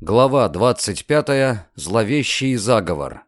Глава 25. Зловещий заговор.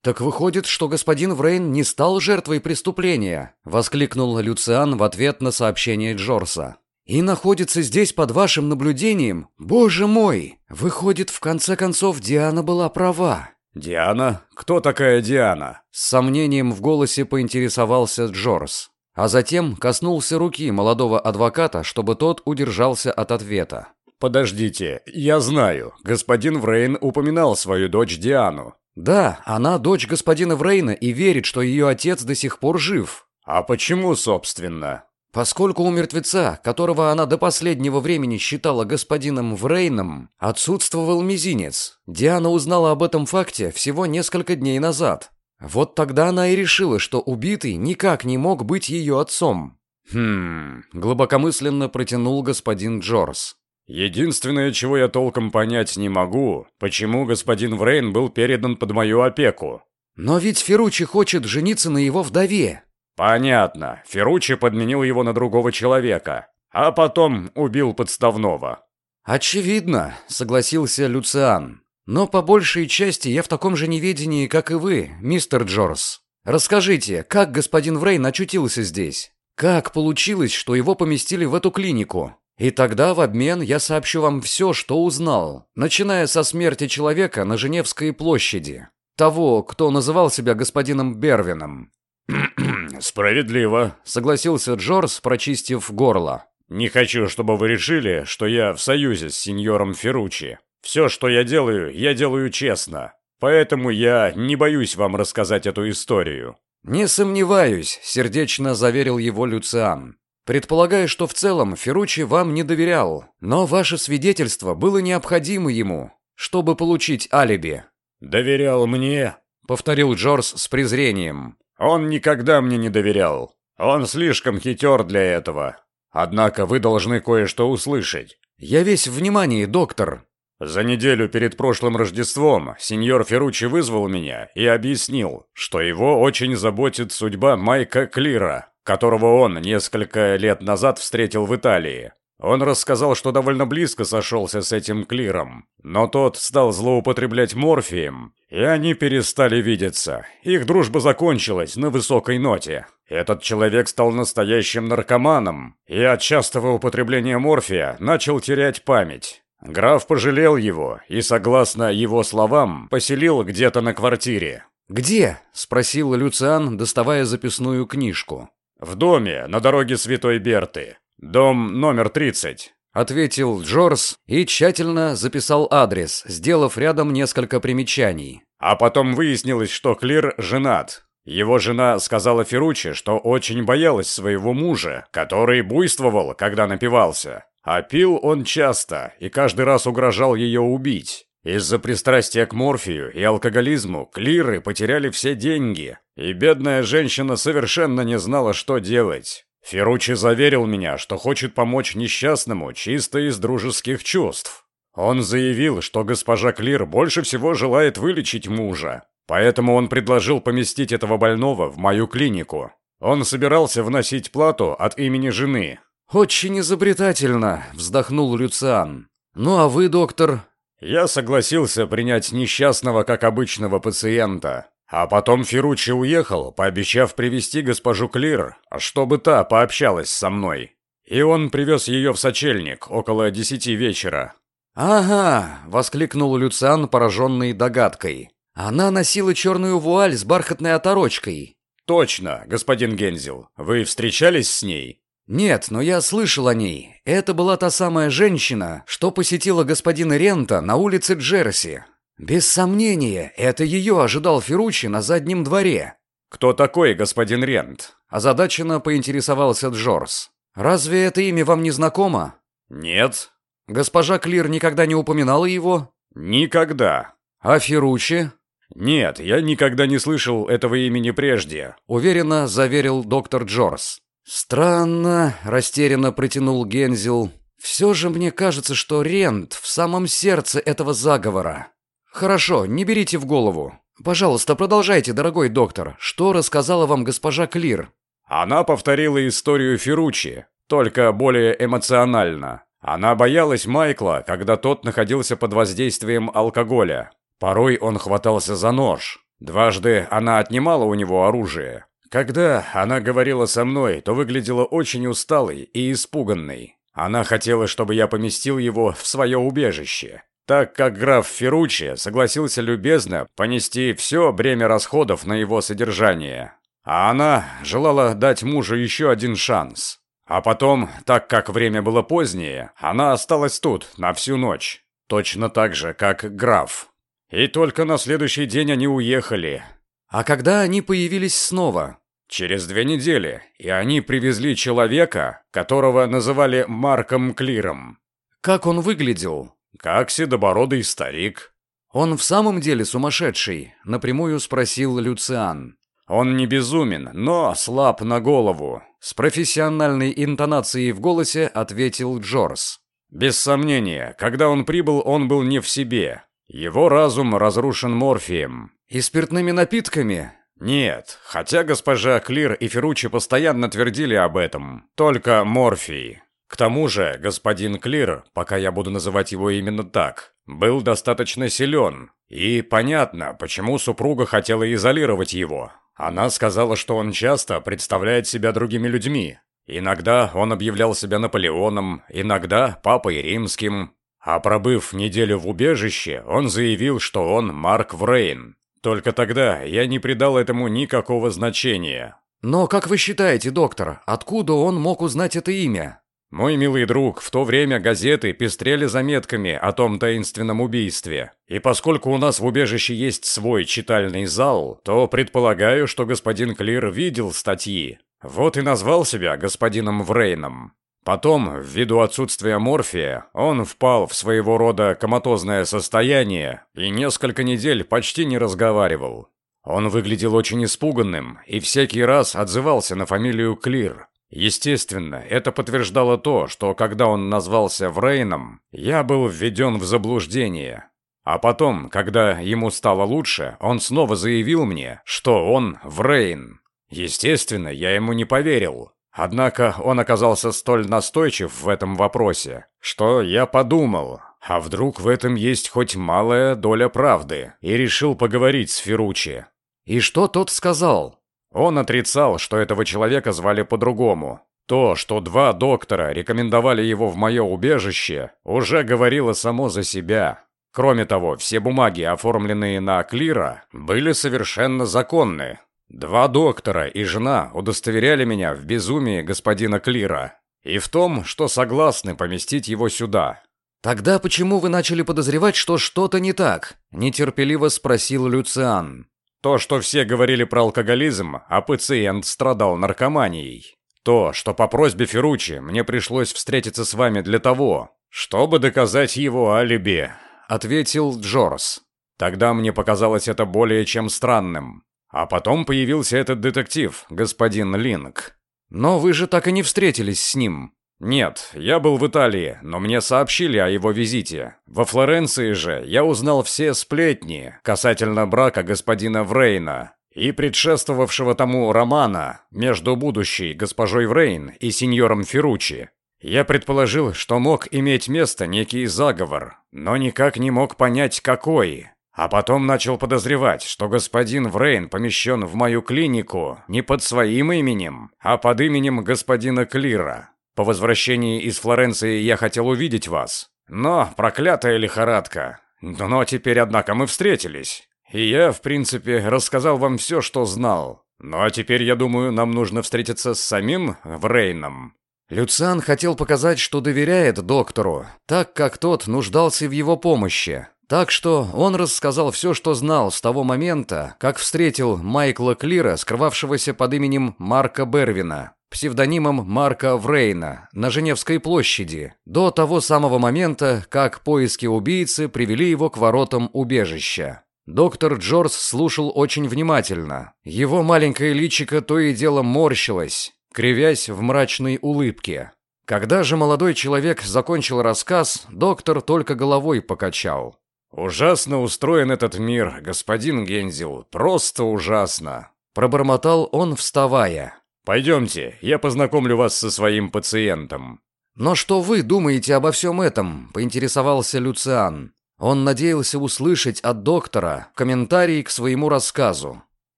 «Так выходит, что господин Врейн не стал жертвой преступления», — воскликнул Люциан в ответ на сообщение Джорса. «И находится здесь под вашим наблюдением? Боже мой! Выходит, в конце концов, Диана была права». «Диана? Кто такая Диана?» С сомнением в голосе поинтересовался Джорс, а затем коснулся руки молодого адвоката, чтобы тот удержался от ответа. «Подождите, я знаю, господин Врейн упоминал свою дочь Диану». «Да, она дочь господина Врейна и верит, что ее отец до сих пор жив». «А почему, собственно?» Поскольку у мертвеца, которого она до последнего времени считала господином Врейном, отсутствовал мизинец, Диана узнала об этом факте всего несколько дней назад. Вот тогда она и решила, что убитый никак не мог быть ее отцом. «Хм...» — глубокомысленно протянул господин Джорс. Единственное, чего я толком понять не могу, почему господин Врейн был передан под мою опеку. Но ведь Ферручи хочет жениться на его вдове. Понятно. Ферручи подменил его на другого человека, а потом убил подставного. Очевидно, согласился Люциан. Но по большей части я в таком же неведении, как и вы, мистер Джорс. Расскажите, как господин Врейн очутился здесь? Как получилось, что его поместили в эту клинику? И тогда в обмен я сообщу вам все, что узнал, начиная со смерти человека на Женевской площади. Того, кто называл себя господином Бервином. «Справедливо», — согласился Джорс, прочистив горло. «Не хочу, чтобы вы решили, что я в союзе с сеньором Ферручи. Все, что я делаю, я делаю честно. Поэтому я не боюсь вам рассказать эту историю». «Не сомневаюсь», — сердечно заверил его Люциан. Предполагаю, что в целом Ферручи вам не доверял, но ваше свидетельство было необходимо ему, чтобы получить алиби». «Доверял мне?» — повторил Джорс с презрением. «Он никогда мне не доверял. Он слишком хитер для этого. Однако вы должны кое-что услышать». «Я весь внимание, доктор». За неделю перед прошлым Рождеством сеньор Ферручи вызвал меня и объяснил, что его очень заботит судьба Майка Клира, которого он несколько лет назад встретил в Италии. Он рассказал, что довольно близко сошелся с этим Клиром, но тот стал злоупотреблять морфием, и они перестали видеться. Их дружба закончилась на высокой ноте. Этот человек стал настоящим наркоманом, и от частого употребления морфия начал терять память. Граф пожалел его и, согласно его словам, поселил где-то на квартире. «Где?» – спросил Люциан, доставая записную книжку. «В доме, на дороге Святой Берты. Дом номер 30», — ответил Джорс и тщательно записал адрес, сделав рядом несколько примечаний. А потом выяснилось, что Клир женат. Его жена сказала Ферручи, что очень боялась своего мужа, который буйствовал, когда напивался. А пил он часто и каждый раз угрожал ее убить. Из-за пристрастия к морфию и алкоголизму клиры потеряли все деньги, и бедная женщина совершенно не знала, что делать. Ферручи заверил меня, что хочет помочь несчастному чисто из дружеских чувств. Он заявил, что госпожа Клир больше всего желает вылечить мужа, поэтому он предложил поместить этого больного в мою клинику. Он собирался вносить плату от имени жены. «Очень изобретательно», — вздохнул Люциан. «Ну а вы, доктор, я согласился принять несчастного как обычного пациента. А потом Ферруччи уехал, пообещав привести госпожу Клир, чтобы та пообщалась со мной. И он привез ее в сочельник около десяти вечера. «Ага!» — воскликнул Люциан, пораженный догадкой. «Она носила черную вуаль с бархатной оторочкой». «Точно, господин Гензел. Вы встречались с ней?» «Нет, но я слышал о ней. Это была та самая женщина, что посетила господина Рента на улице Джерси. Без сомнения, это ее ожидал Ферручи на заднем дворе». «Кто такой господин Рент?» Озадаченно поинтересовался Джорс. «Разве это имя вам не знакомо?» «Нет». «Госпожа Клир никогда не упоминала его?» «Никогда». «А Ферручи?» «Нет, я никогда не слышал этого имени прежде», — уверенно заверил доктор Джорс. «Странно», — растерянно протянул Гензел. «Все же мне кажется, что Рент в самом сердце этого заговора». «Хорошо, не берите в голову. Пожалуйста, продолжайте, дорогой доктор. Что рассказала вам госпожа Клир?» Она повторила историю Ферручи, только более эмоционально. Она боялась Майкла, когда тот находился под воздействием алкоголя. Порой он хватался за нож. Дважды она отнимала у него оружие. Когда она говорила со мной, то выглядела очень усталой и испуганной. Она хотела, чтобы я поместил его в свое убежище, так как граф Ферручи согласился любезно понести все бремя расходов на его содержание. А она желала дать мужу еще один шанс. А потом, так как время было позднее, она осталась тут на всю ночь. Точно так же, как граф. И только на следующий день они уехали. А когда они появились снова? Через две недели, и они привезли человека, которого называли Марком Клиром. Как он выглядел? Как седобородый старик. Он в самом деле сумасшедший? Напрямую спросил Люциан. Он не безумен, но слаб на голову. С профессиональной интонацией в голосе ответил Джорс. Без сомнения, когда он прибыл, он был не в себе. Его разум разрушен морфием. И спиртными напитками? Нет, хотя госпожа Клир и Ферручи постоянно твердили об этом. Только морфий. К тому же, господин Клир, пока я буду называть его именно так, был достаточно силен. И понятно, почему супруга хотела изолировать его. Она сказала, что он часто представляет себя другими людьми. Иногда он объявлял себя Наполеоном, иногда Папой Римским, а пробыв неделю в убежище, он заявил, что он Марк Врейн. Только тогда я не придал этому никакого значения. Но как вы считаете, доктор, откуда он мог узнать это имя? Мой милый друг, в то время газеты пестрели заметками о том таинственном убийстве. И поскольку у нас в убежище есть свой читальный зал, то предполагаю, что господин Клир видел статьи. Вот и назвал себя господином Врейном. Потом, ввиду отсутствия морфия, он впал в своего рода коматозное состояние и несколько недель почти не разговаривал. Он выглядел очень испуганным и всякий раз отзывался на фамилию Клир. Естественно, это подтверждало то, что когда он назвался Врейном, я был введен в заблуждение. А потом, когда ему стало лучше, он снова заявил мне, что он Врейн. Естественно, я ему не поверил, Однако он оказался столь настойчив в этом вопросе, что я подумал, а вдруг в этом есть хоть малая доля правды, и решил поговорить с Ферручи. И что тот сказал? Он отрицал, что этого человека звали по-другому. То, что два доктора рекомендовали его в мое убежище, уже говорило само за себя. Кроме того, все бумаги, оформленные на Клира, были совершенно законны, Два доктора и жена удостоверяли меня в безумии господина Клира и в том, что согласны поместить его сюда. «Тогда почему вы начали подозревать, что что-то не так?» – нетерпеливо спросил Люциан. «То, что все говорили про алкоголизм, а пациент страдал наркоманией. То, что по просьбе Ферручи мне пришлось встретиться с вами для того, чтобы доказать его алиби», – ответил Джорс. «Тогда мне показалось это более чем странным. А потом появился этот детектив, господин Линк. Но вы же так и не встретились с ним. Нет, я был в Италии, но мне сообщили о его визите. Во Флоренции же я узнал все сплетни касательно брака господина Врейна и предшествовавшего тому романа между будущей госпожой Врейн и сеньором Ферручи. Я предположил, что мог иметь место некий заговор, но никак не мог понять, какой. А потом начал подозревать, что господин Врейн помещен в мою клинику не под своим именем, а под именем господина Клира. По возвращении из Флоренции я хотел увидеть вас. Но проклятая лихорадка. Но теперь, однако, мы встретились. И я, в принципе, рассказал вам все, что знал. Ну а теперь, я думаю, нам нужно встретиться с самим Врейном. Люциан хотел показать, что доверяет доктору, так как тот нуждался в его помощи. Так что он рассказал все, что знал с того момента, как встретил Майкла Клира, скрывавшегося под именем Марка Бервина, псевдонимом Марка Врейна, на Женевской площади, до того самого момента, как поиски убийцы привели его к воротам убежища. Доктор Джордж слушал очень внимательно. Его маленькое личико то и дело морщилось, кривясь в мрачной улыбке. Когда же молодой человек закончил рассказ, доктор только головой покачал. «Ужасно устроен этот мир, господин Гензел, просто ужасно!» Пробормотал он, вставая. «Пойдемте, я познакомлю вас со своим пациентом». «Но что вы думаете обо всем этом?» – поинтересовался Люциан. Он надеялся услышать от доктора комментарий к своему рассказу.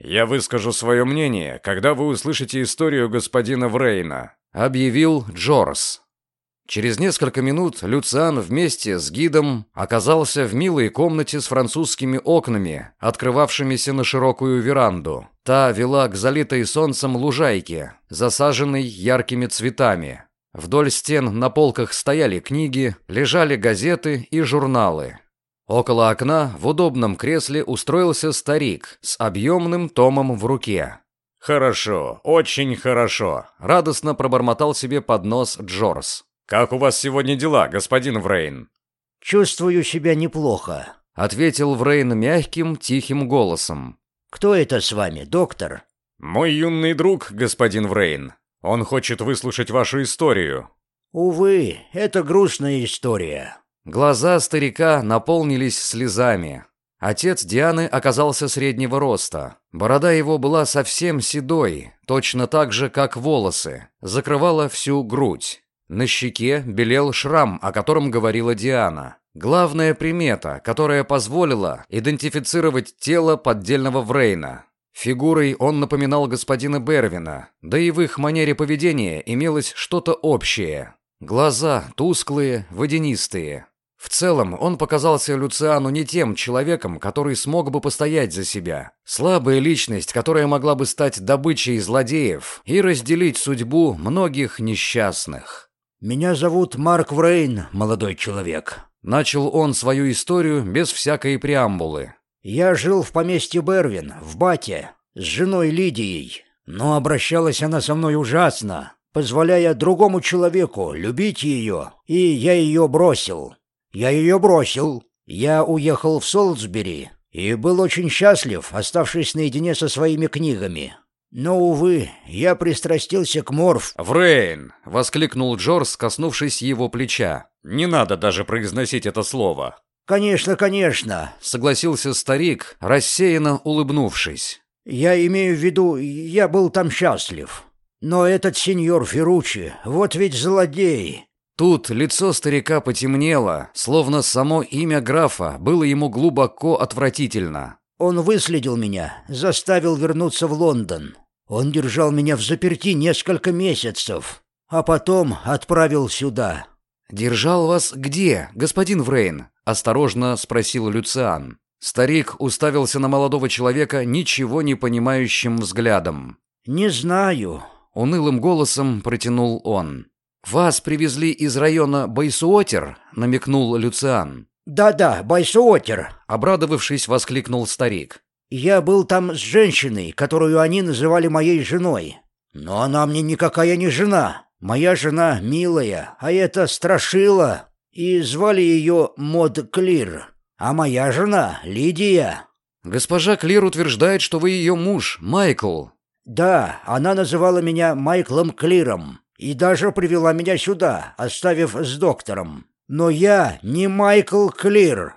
«Я выскажу свое мнение, когда вы услышите историю господина Врейна», — объявил Джорс. Через несколько минут Люциан вместе с гидом оказался в милой комнате с французскими окнами, открывавшимися на широкую веранду. Та вела к залитой солнцем лужайке, засаженной яркими цветами. Вдоль стен на полках стояли книги, лежали газеты и журналы. Около окна в удобном кресле устроился старик с объемным томом в руке. «Хорошо, очень хорошо», — радостно пробормотал себе под нос Джорс. «Как у вас сегодня дела, господин Врейн?» «Чувствую себя неплохо», — ответил Врейн мягким, тихим голосом. «Кто это с вами, доктор?» «Мой юный друг, господин Врейн. Он хочет выслушать вашу историю». «Увы, это грустная история». Глаза старика наполнились слезами. Отец Дианы оказался среднего роста. Борода его была совсем седой, точно так же, как волосы, закрывала всю грудь. На щеке белел шрам, о котором говорила Диана. Главная примета, которая позволила идентифицировать тело поддельного Врейна. Фигурой он напоминал господина Бервина, да и в их манере поведения имелось что-то общее. Глаза тусклые, водянистые. В целом, он показался Люциану не тем человеком, который смог бы постоять за себя. Слабая личность, которая могла бы стать добычей злодеев и разделить судьбу многих несчастных. «Меня зовут Марк Врейн, молодой человек», — начал он свою историю без всякой преамбулы. Я жил в поместье Бервин, в Бате, с женой Лидией. Но обращалась она со мной ужасно, позволяя другому человеку любить ее, и я ее бросил. Я ее бросил. Я уехал в Солсбери и был очень счастлив, оставшись наедине со своими книгами. Но, увы, я пристрастился к Морф. «Врейн!» — воскликнул Джорс, коснувшись его плеча. «Не надо даже произносить это слово. «Конечно, конечно», — согласился старик, рассеянно улыбнувшись. «Я имею в виду, я был там счастлив. Но этот сеньор Ферручи, вот ведь злодей». Тут лицо старика потемнело, словно само имя графа было ему глубоко отвратительно. «Он выследил меня, заставил вернуться в Лондон. Он держал меня в заперти несколько месяцев, а потом отправил сюда». «Держал вас где, господин Врейн?» осторожно спросил Люциан. Старик уставился на молодого человека ничего не понимающим взглядом. «Не знаю», — унылым голосом протянул он. «Вас привезли из района Байсуотер?» — намекнул Люциан. «Да-да, Байсуотер», — обрадовавшись, воскликнул старик. «Я был там с женщиной, которую они называли моей женой. Но она мне никакая не жена. Моя жена милая, а это страшила и звали ее Мод Клир, а моя жена Лидия». «Госпожа Клир утверждает, что вы ее муж, Майкл». «Да, она называла меня Майклом Клиром и даже привела меня сюда, оставив с доктором. Но я не Майкл Клир.